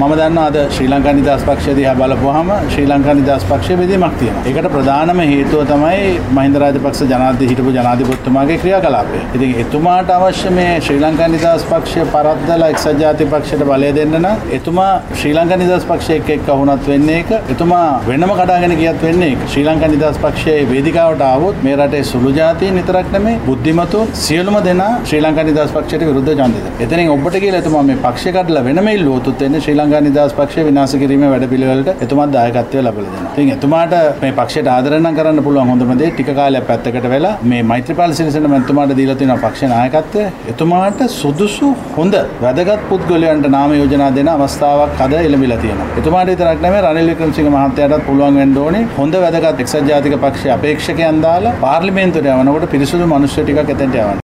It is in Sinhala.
මම දන්නවා අද ශ්‍රී ලංකා නිදහස් පක්ෂය දිහා බලපුවාම ශ්‍රී ලංකා නිදහස් පක්ෂයේ බෙදීමක් තියෙනවා. ඒකට ප්‍රධානම හේතුව තමයි මහින්ද රාජපක්ෂ ජනාධිපති හිටපු ජනාධිපතිතුමාගේ ක්‍රියාකලාපය. ඉතින් එතුමාට අවශ්‍ය මේ ශ්‍රී ලංකා නිදහස් පක්ෂය පරද්දලා එක්සත් ජාතික පක්ෂයට බලය දෙන්න නම් එතුමා ශ්‍රී ලංකා නිදහස් පක්ෂය එක්ක එක්ක වුණත් වෙන්නේ ඒක. එතුමා වෙනම කඩාගෙන ගියත් වෙන්නේ ඒක. ශ්‍රී ලංකා නිදහස් පක්ෂයේ වේදිකාවට ආවොත් මේ රටේ සුළු ජාතීන් විතරක් නෙමෙයි බුද්ධිමතුන් සියලුම දෙනා ශ්‍රී ලංකා නිදහස් පක්ෂයට විරුද්ධ ඡන්දය දෙනවා. එතනින් ඔබට කියලා එතුමා මේ පක්ෂය කඩලා වෙනම ඉල්ලුවොත් වෙන්නේ ශ්‍රී ලංකා නිදහස් පක්ෂය විනාශ කිරීමේ වැඩපිළිවෙලට එතුමාත් දායකත්වය ලබලා දෙනවා. ඉතින් එතුමාට මේ පක්ෂයට ආදරය නම් කරන්න පුළුවන් හොඳම දේ ටික කාලයක් පැත්තකට වෙලා මේ මෛත්‍රීපාල සිරිසේන මැතිතුමාට දීලා තියෙන පක්ෂ නායකත්වය එතුමාට සුදුසු හොඳ වැදගත් පුද්ගලයන්ට නාම යෝජනා දෙන අවස්ථාවක් අද එළඹිලා තියෙනවා. එතුමාට විතරක් නෙමෙයි රනිල් වික්‍රමසිංහ මහත්තයාටත් පුළුවන් වෙන්න ඕනේ හොඳ වැදගත් එක්සත් ජාතික පක්ෂයේ අපේක්ෂකයන් දාලා පාර්ලිමේන්තුවට යවනකොට පිරිසුදු මිනිස්සු ටිකක් එතෙන්ට යවන්න.